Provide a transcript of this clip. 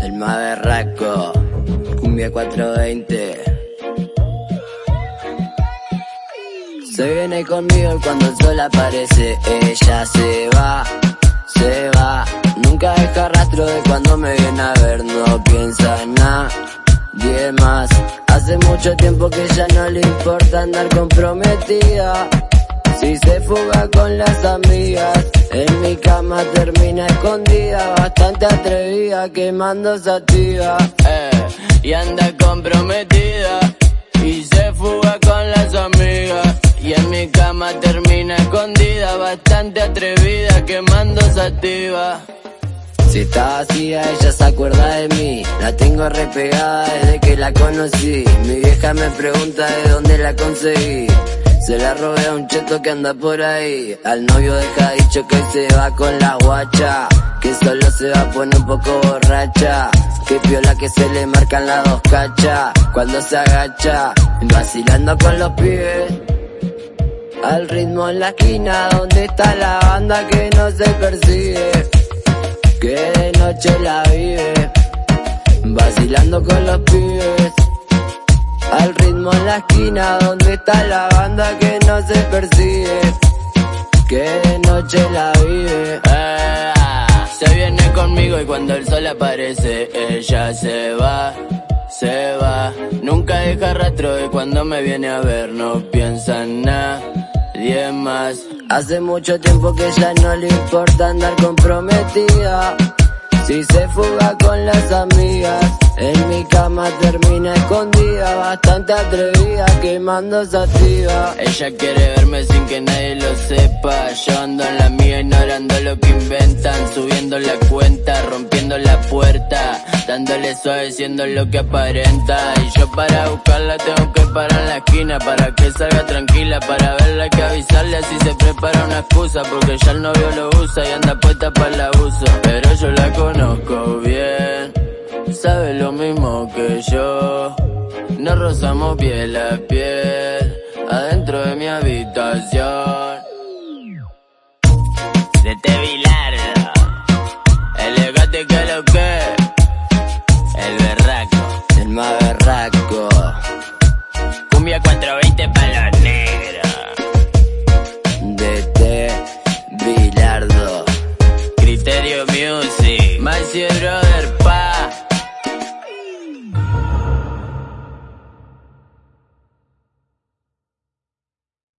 El más berraco, cumbia 420. Se viene conmigo cuando el sol aparece, ella se va, se va. Nunca deja rastro de cuando me viene a ver, no piensa en nadie más. Hace mucho tiempo que ya no le importa andar comprometida. Si se fuga con las amigas, en mi cama termina escondida, bastante atrevida, quemando sativa. Eh, y anda comprometida, y se fuga con las amigas. Y en mi cama termina escondida, bastante atrevida, quemando sativa. Si está vacía, ella se acuerda de mí. La tengo repegada desde que la conocí. Mi vieja me pregunta de dónde la conseguí. Se la robé a un cheto que anda por ahí. Al novio deja dicho que se va con la guacha. Que solo se va a un poco borracha. Que piola que se le marcan las dos cachas. Cuando se agacha, vacilando con los pibes. Al ritmo en la esquina donde está la banda que no se persigue. Que de noche la vive. Vacilando con los pibes. La esquina donde está la banda que no se persigue. Que de noche la vive. Eh, se viene conmigo y cuando el sol aparece, ella se va, se va. Nunca deja rastro de cuando me viene a ver, no piensa en nadie más. Hace mucho tiempo que ya no le importa andar comprometida. Si se fuga con las amigas, en mi cama termina escondida, bastante atrevida, quemando sativa. Ella quiere verme sin que nadie lo sepa. Yo ando en la mía ignorando lo que inventan, subiendo la cuenta, rompiendo la puerta, dándole suave siendo lo que aparenta. Y yo para buscarla tengo que parar en la esquina para que salga tranquila, para verla que avisarle así se prepara una excusa, porque ya el novio lo usa y anda puesta para el abuso. Pero yo la conozco yo nos rozamos piel a piel adentro de mi habitación. De Tevi Largo, el gato que lo que, el berraco, el más berraco. Cumbia 420 para los negros. De Te Bilardo, Criterio Music, más